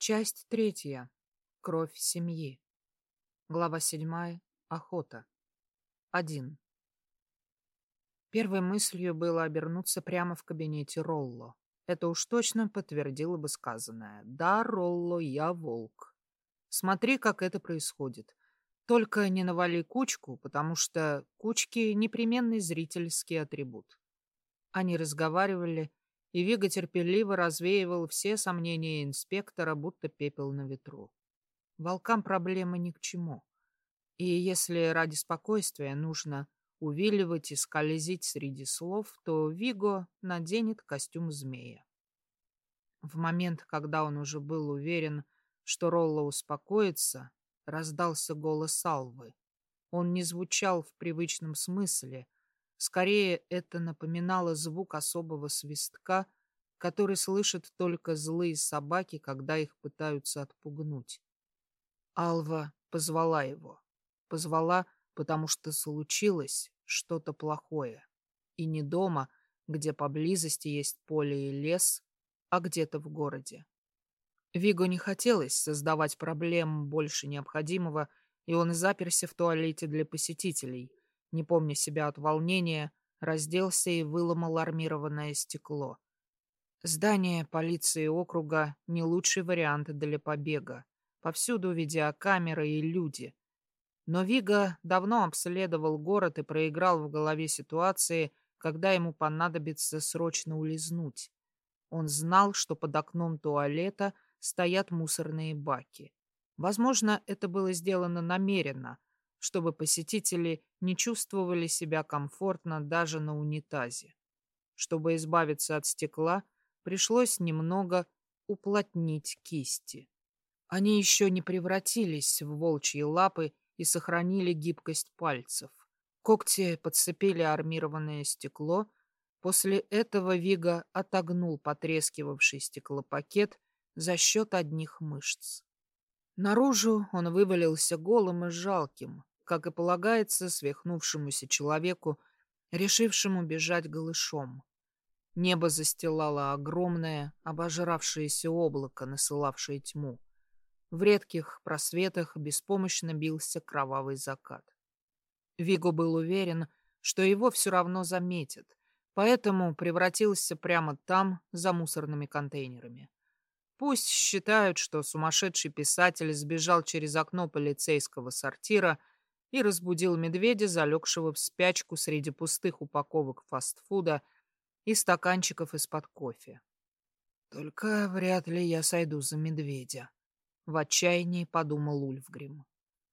Часть третья. Кровь семьи. Глава седьмая. Охота. Один. Первой мыслью было обернуться прямо в кабинете Ролло. Это уж точно подтвердило бы сказанное. Да, Ролло, я волк. Смотри, как это происходит. Только не навали кучку, потому что кучки — непременный зрительский атрибут. Они разговаривали, и Вига терпеливо развеивал все сомнения инспектора, будто пепел на ветру. Волкам проблемы ни к чему. И если ради спокойствия нужно увиливать и скользить среди слов, то Виго наденет костюм змея. В момент, когда он уже был уверен, что Ролло успокоится, раздался голос Алвы. Он не звучал в привычном смысле, Скорее, это напоминало звук особого свистка, который слышат только злые собаки, когда их пытаются отпугнуть. Алва позвала его. Позвала, потому что случилось что-то плохое. И не дома, где поблизости есть поле и лес, а где-то в городе. Виго не хотелось создавать проблем больше необходимого, и он заперся в туалете для посетителей, не помня себя от волнения, разделся и выломал армированное стекло. Здание полиции округа — не лучший вариант для побега. Повсюду видеокамеры и люди. Но Вига давно обследовал город и проиграл в голове ситуации, когда ему понадобится срочно улизнуть. Он знал, что под окном туалета стоят мусорные баки. Возможно, это было сделано намеренно, чтобы посетители не чувствовали себя комфортно даже на унитазе. Чтобы избавиться от стекла, пришлось немного уплотнить кисти. Они еще не превратились в волчьи лапы и сохранили гибкость пальцев. Когти подцепили армированное стекло. После этого Вига отогнул потрескивавший стеклопакет за счет одних мышц. Наружу он вывалился голым и жалким, как и полагается свихнувшемуся человеку, решившему бежать голышом. Небо застилало огромное, обожравшееся облако, насылавшее тьму. В редких просветах беспомощно бился кровавый закат. Виго был уверен, что его все равно заметят, поэтому превратился прямо там, за мусорными контейнерами. Пусть считают, что сумасшедший писатель сбежал через окно полицейского сортира — и разбудил медведя, залегшего в спячку среди пустых упаковок фастфуда и стаканчиков из-под кофе. «Только вряд ли я сойду за медведя», — в отчаянии подумал Ульфгрим.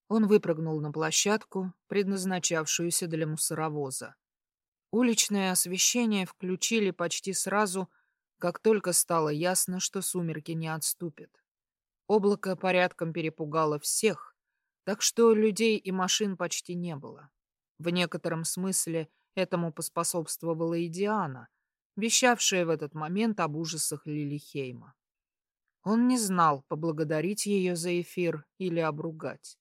Он выпрыгнул на площадку, предназначавшуюся для мусоровоза. Уличное освещение включили почти сразу, как только стало ясно, что сумерки не отступят. Облако порядком перепугало всех, так что людей и машин почти не было. В некотором смысле этому поспособствовала и Диана, вещавшая в этот момент об ужасах Лилихейма. Он не знал, поблагодарить ее за эфир или обругать.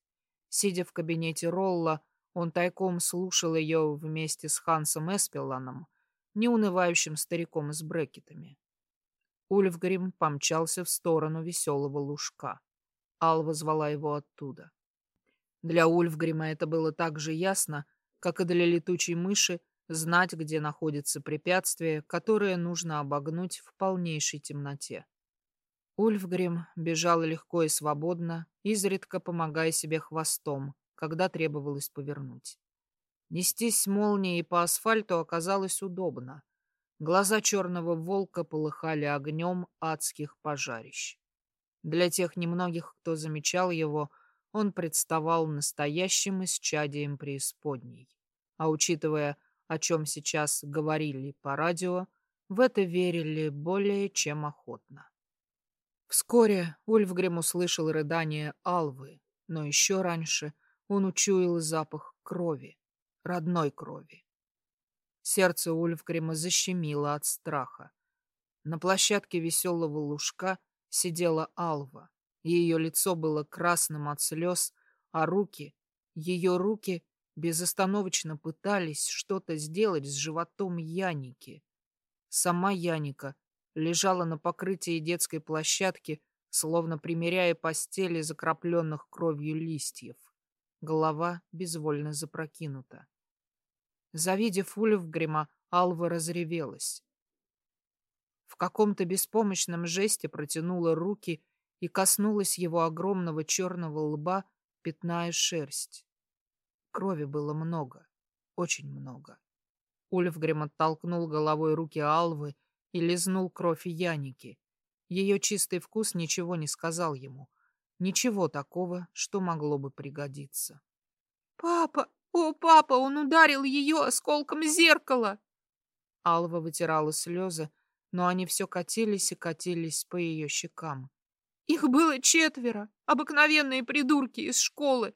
Сидя в кабинете Ролла, он тайком слушал ее вместе с Хансом Эспеланом, неунывающим стариком с брекетами. Ульфгрим помчался в сторону веселого лужка. Алва звала его оттуда. Для Ульфгрима это было так же ясно, как и для летучей мыши знать, где находится препятствие, которое нужно обогнуть в полнейшей темноте. Ульфгрим бежал легко и свободно, изредка помогая себе хвостом, когда требовалось повернуть. Нестись молнией по асфальту оказалось удобно. Глаза черного волка полыхали огнем адских пожарищ. Для тех немногих, кто замечал его, — он представал настоящим исчадием преисподней. А учитывая, о чем сейчас говорили по радио, в это верили более чем охотно. Вскоре Ульфгрим услышал рыдание Алвы, но еще раньше он учуял запах крови, родной крови. Сердце Ульфгрима защемило от страха. На площадке веселого лужка сидела Алва. Ее лицо было красным от слез, а руки, ее руки безостановочно пытались что-то сделать с животом Яники. Сама Яника лежала на покрытии детской площадки словно примеряя постели закрапленных кровью листьев. Голова безвольно запрокинута. Завидев Ульфгрима, Алва разревелась. В каком-то беспомощном жесте протянула руки и коснулась его огромного черного лба, пятная шерсть. Крови было много, очень много. Ульфгрим оттолкнул головой руки Алвы и лизнул кровь Яники. Ее чистый вкус ничего не сказал ему. Ничего такого, что могло бы пригодиться. «Папа! О, папа! Он ударил ее осколком зеркала!» Алва вытирала слезы, но они все катились и катились по ее щекам. «Их было четверо, обыкновенные придурки из школы,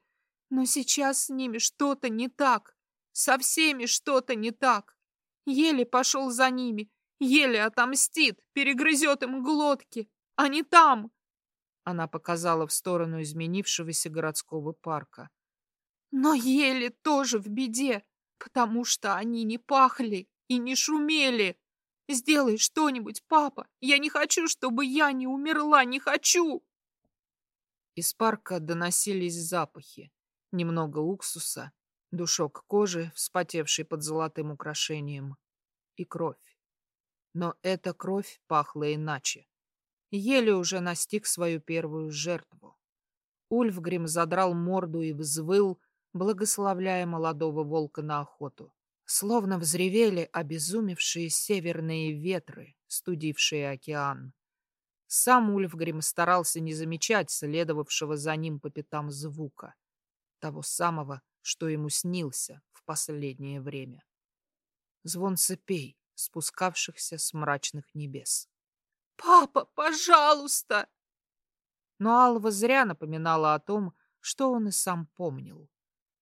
но сейчас с ними что-то не так, со всеми что-то не так. Еле пошел за ними, еле отомстит, перегрызет им глотки, не там!» Она показала в сторону изменившегося городского парка. «Но еле тоже в беде, потому что они не пахли и не шумели. Сделай что-нибудь, папа. Я не хочу, чтобы я не умерла, не хочу. Из парка доносились запахи. Немного уксуса, душок кожи, вспотевший под золотым украшением, и кровь. Но эта кровь пахла иначе. Еле уже настиг свою первую жертву. Ульфгрим задрал морду и взвыл, благословляя молодого волка на охоту. Словно взревели обезумевшие северные ветры, студившие океан. Сам Ульфгрим старался не замечать следовавшего за ним по пятам звука, того самого, что ему снился в последнее время. Звон цепей, спускавшихся с мрачных небес. «Папа, пожалуйста!» Но Алва зря напоминала о том, что он и сам помнил.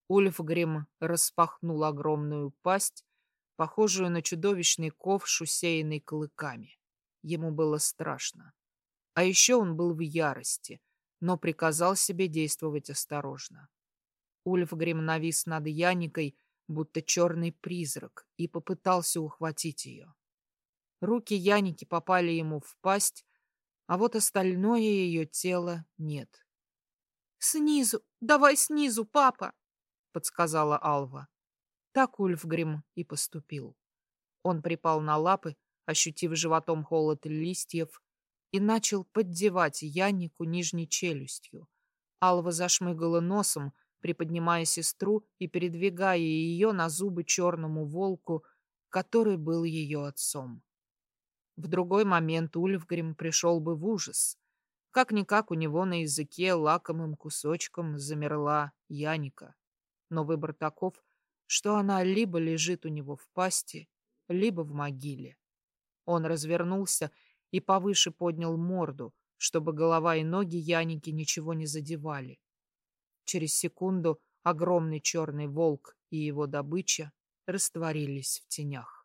Ульфгрим распахнул огромную пасть, похожую на чудовищный ковш, усеянный клыками. Ему было страшно. А еще он был в ярости, но приказал себе действовать осторожно. Ульфгрим навис над Яникой, будто черный призрак, и попытался ухватить ее. Руки Яники попали ему в пасть, а вот остальное ее тело нет. «Снизу! Давай снизу, папа!» Подсказала Алва. Так Ульфгрим и поступил. Он припал на лапы, ощутив животом холод листьев, и начал поддевать Яннику нижней челюстью. Алва зашмыгала носом, приподнимая сестру и передвигая ее на зубы черному волку, который был ее отцом. В другой момент Ульфгрим пришел бы в ужас. Как-никак у него на языке лакомым кусочком замерла Яника но выбор таков, что она либо лежит у него в пасти, либо в могиле. Он развернулся и повыше поднял морду, чтобы голова и ноги Яники ничего не задевали. Через секунду огромный черный волк и его добыча растворились в тенях.